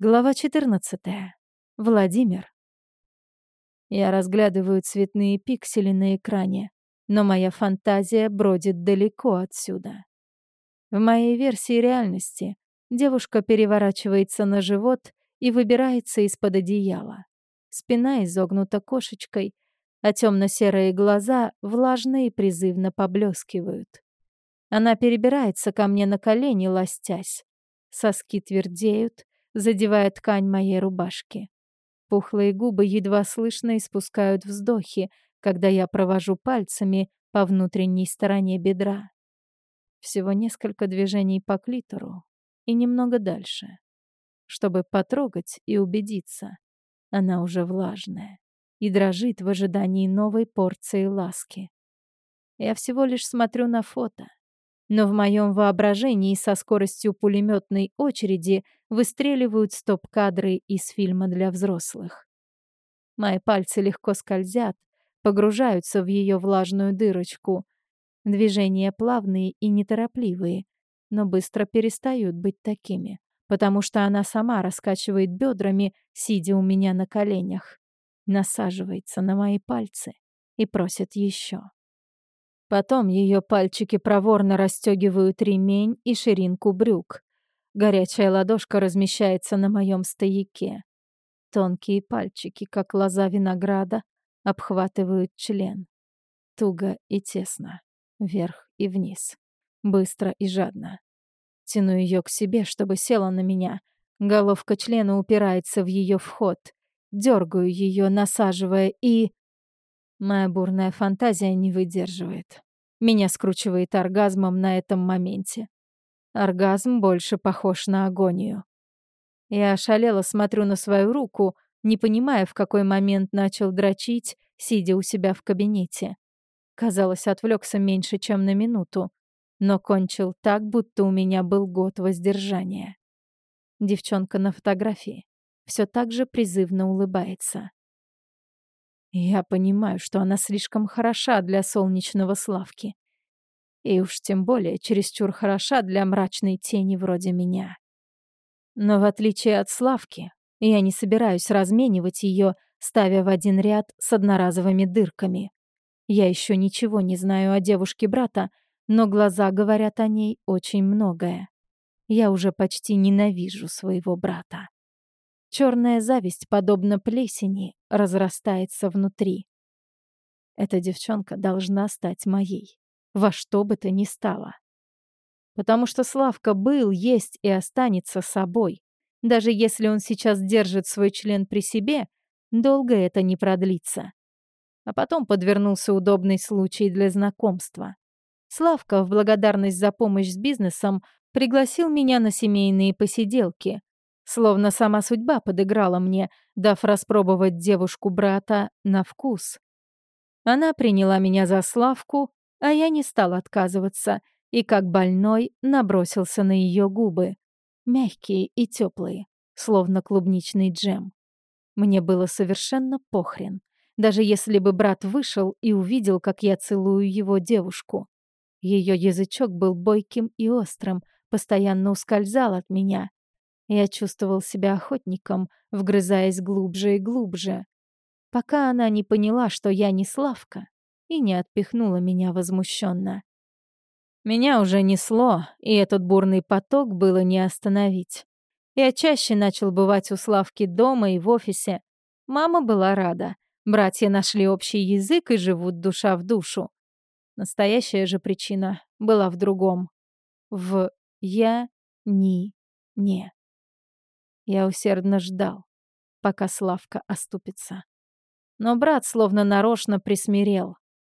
Глава 14. Владимир. Я разглядываю цветные пиксели на экране, но моя фантазия бродит далеко отсюда. В моей версии реальности девушка переворачивается на живот и выбирается из-под одеяла. Спина изогнута кошечкой, а темно-серые глаза влажно и призывно поблескивают. Она перебирается ко мне на колени, ластясь. Соски твердеют, задевая ткань моей рубашки. Пухлые губы едва слышно испускают вздохи, когда я провожу пальцами по внутренней стороне бедра. Всего несколько движений по клитору и немного дальше, чтобы потрогать и убедиться. Она уже влажная и дрожит в ожидании новой порции ласки. Я всего лишь смотрю на фото, но в моем воображении со скоростью пулеметной очереди выстреливают стоп-кадры из фильма для взрослых. Мои пальцы легко скользят, погружаются в ее влажную дырочку. Движения плавные и неторопливые, но быстро перестают быть такими, потому что она сама раскачивает бедрами, сидя у меня на коленях, насаживается на мои пальцы и просит еще. Потом ее пальчики проворно расстегивают ремень и ширинку брюк. Горячая ладошка размещается на моем стояке. Тонкие пальчики, как лоза винограда, обхватывают член. Туго и тесно, вверх и вниз, быстро и жадно. Тяну ее к себе, чтобы села на меня. Головка члена упирается в ее вход. Дергаю ее, насаживая и... Моя бурная фантазия не выдерживает. Меня скручивает оргазмом на этом моменте. Оргазм больше похож на агонию. Я ошалела смотрю на свою руку, не понимая, в какой момент начал дрочить, сидя у себя в кабинете. Казалось, отвлекся меньше, чем на минуту, но кончил так, будто у меня был год воздержания. Девчонка на фотографии все так же призывно улыбается. Я понимаю, что она слишком хороша для солнечного Славки. И уж тем более чересчур хороша для мрачной тени вроде меня. Но в отличие от Славки, я не собираюсь разменивать ее, ставя в один ряд с одноразовыми дырками. Я еще ничего не знаю о девушке брата, но глаза говорят о ней очень многое. Я уже почти ненавижу своего брата. Черная зависть, подобно плесени, разрастается внутри. Эта девчонка должна стать моей, во что бы то ни стало. Потому что Славка был, есть и останется собой. Даже если он сейчас держит свой член при себе, долго это не продлится. А потом подвернулся удобный случай для знакомства. Славка, в благодарность за помощь с бизнесом, пригласил меня на семейные посиделки, Словно сама судьба подыграла мне, дав распробовать девушку брата на вкус. Она приняла меня за Славку, а я не стал отказываться, и как больной набросился на ее губы. Мягкие и теплые, словно клубничный джем. Мне было совершенно похрен, даже если бы брат вышел и увидел, как я целую его девушку. Ее язычок был бойким и острым, постоянно ускользал от меня. Я чувствовал себя охотником, вгрызаясь глубже и глубже, пока она не поняла, что я не Славка, и не отпихнула меня возмущенно. Меня уже несло, и этот бурный поток было не остановить. Я чаще начал бывать у Славки дома и в офисе. Мама была рада. Братья нашли общий язык и живут душа в душу. Настоящая же причина была в другом. В «я», «ни», «не». Я усердно ждал, пока Славка оступится. Но брат словно нарочно присмирел.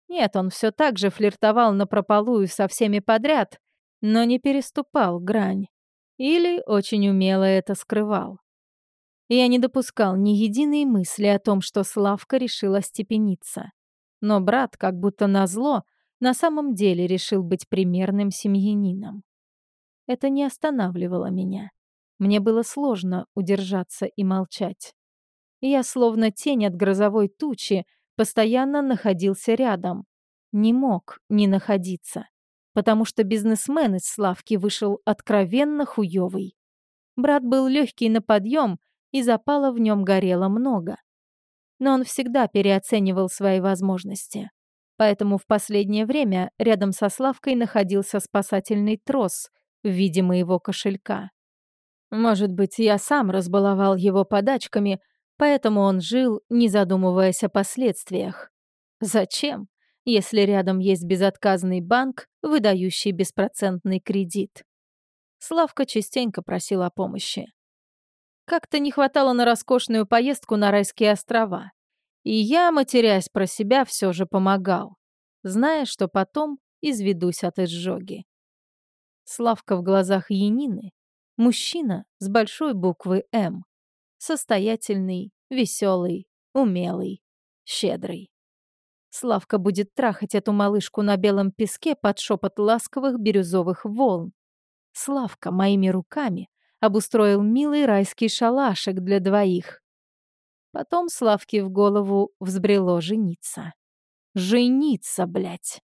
Нет, он все так же флиртовал напропалую со всеми подряд, но не переступал грань. Или очень умело это скрывал. Я не допускал ни единой мысли о том, что Славка решила степениться. Но брат, как будто назло, на самом деле решил быть примерным семьянином. Это не останавливало меня. Мне было сложно удержаться и молчать. Я, словно тень от грозовой тучи, постоянно находился рядом. Не мог не находиться, потому что бизнесмен из Славки вышел откровенно хуёвый. Брат был легкий на подъем, и запала в нем горело много. Но он всегда переоценивал свои возможности. Поэтому в последнее время рядом со Славкой находился спасательный трос в виде моего кошелька. Может быть, я сам разбаловал его подачками, поэтому он жил, не задумываясь о последствиях. Зачем, если рядом есть безотказный банк, выдающий беспроцентный кредит? Славка частенько просил о помощи. Как-то не хватало на роскошную поездку на райские острова. И я, матерясь про себя, все же помогал, зная, что потом изведусь от изжоги. Славка в глазах Янины — мужчина с большой буквы «М». Состоятельный, веселый, умелый, щедрый. Славка будет трахать эту малышку на белом песке под шепот ласковых бирюзовых волн. Славка моими руками обустроил милый райский шалашик для двоих. Потом Славке в голову взбрело жениться. Жениться, блядь.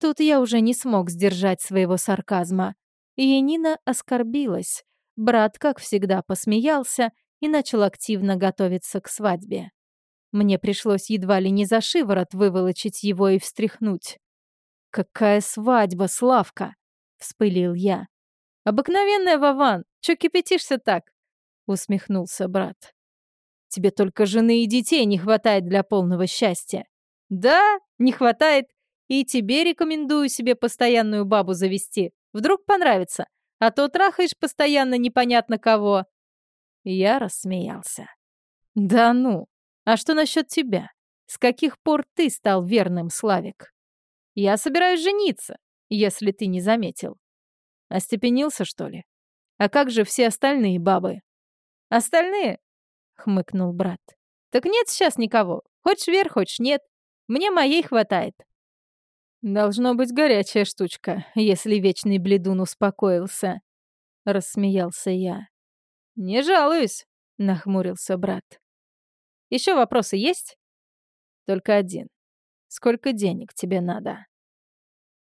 Тут я уже не смог сдержать своего сарказма. И Янина оскорбилась. Брат, как всегда, посмеялся и начал активно готовиться к свадьбе. Мне пришлось едва ли не за шиворот выволочить его и встряхнуть. «Какая свадьба, Славка!» — вспылил я. «Обыкновенная, Вован! Чё кипятишься так?» — усмехнулся брат. Тебе только жены и детей не хватает для полного счастья. Да, не хватает. И тебе рекомендую себе постоянную бабу завести. Вдруг понравится. А то трахаешь постоянно непонятно кого. Я рассмеялся. Да ну. А что насчет тебя? С каких пор ты стал верным, Славик? Я собираюсь жениться, если ты не заметил. Остепенился, что ли? А как же все остальные бабы? Остальные? хмыкнул брат. Так нет сейчас никого. Хочешь вверх, хочешь нет. Мне моей хватает. Должно быть горячая штучка, если вечный бледун успокоился. Рассмеялся я. Не жалуюсь, нахмурился брат. Еще вопросы есть? Только один. Сколько денег тебе надо?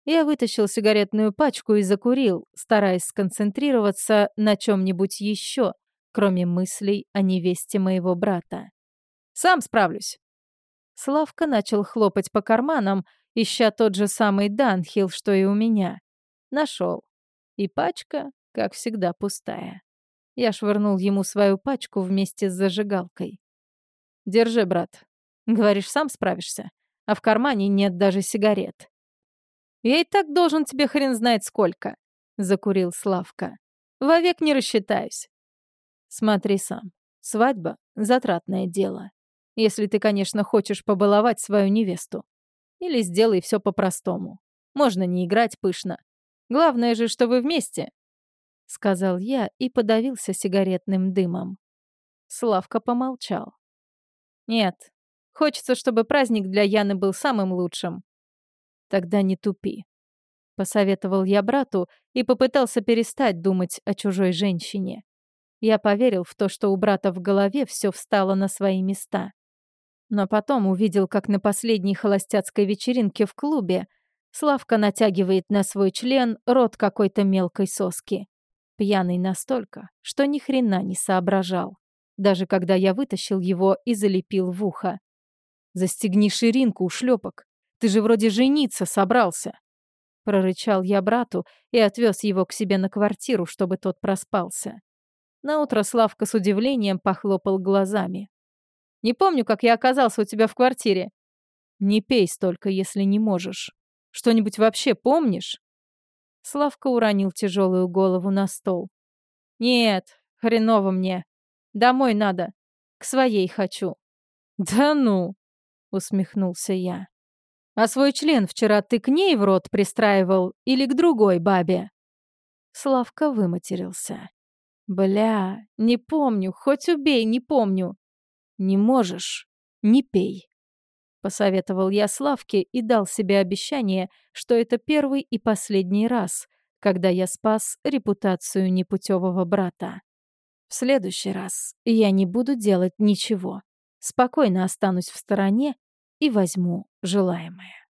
Я вытащил сигаретную пачку и закурил, стараясь сконцентрироваться на чем-нибудь еще, кроме мыслей о невесте моего брата. «Сам справлюсь!» Славка начал хлопать по карманам, ища тот же самый Данхил, что и у меня. Нашел. И пачка, как всегда, пустая. Я швырнул ему свою пачку вместе с зажигалкой. «Держи, брат. Говоришь, сам справишься, а в кармане нет даже сигарет». «Я и так должен тебе хрен знает сколько», — закурил Славка. «Вовек не рассчитаюсь. Смотри сам. Свадьба — затратное дело. Если ты, конечно, хочешь побаловать свою невесту. Или сделай все по-простому. Можно не играть пышно. Главное же, что вы вместе. Сказал я и подавился сигаретным дымом. Славка помолчал. Нет, хочется, чтобы праздник для Яны был самым лучшим. Тогда не тупи. Посоветовал я брату и попытался перестать думать о чужой женщине. Я поверил в то, что у брата в голове все встало на свои места. Но потом увидел, как на последней холостяцкой вечеринке в клубе Славка натягивает на свой член рот какой-то мелкой соски. Пьяный настолько, что ни хрена не соображал. Даже когда я вытащил его и залепил в ухо. «Застегни ширинку, ушлепок. Ты же вроде жениться собрался!» Прорычал я брату и отвез его к себе на квартиру, чтобы тот проспался. Наутро Славка с удивлением похлопал глазами. «Не помню, как я оказался у тебя в квартире». «Не пей столько, если не можешь. Что-нибудь вообще помнишь?» Славка уронил тяжелую голову на стол. «Нет, хреново мне. Домой надо. К своей хочу». «Да ну!» — усмехнулся я. «А свой член вчера ты к ней в рот пристраивал или к другой бабе?» Славка выматерился. Бля, не помню, хоть убей, не помню. Не можешь, не пей. Посоветовал я Славке и дал себе обещание, что это первый и последний раз, когда я спас репутацию непутевого брата. В следующий раз я не буду делать ничего. Спокойно останусь в стороне и возьму желаемое.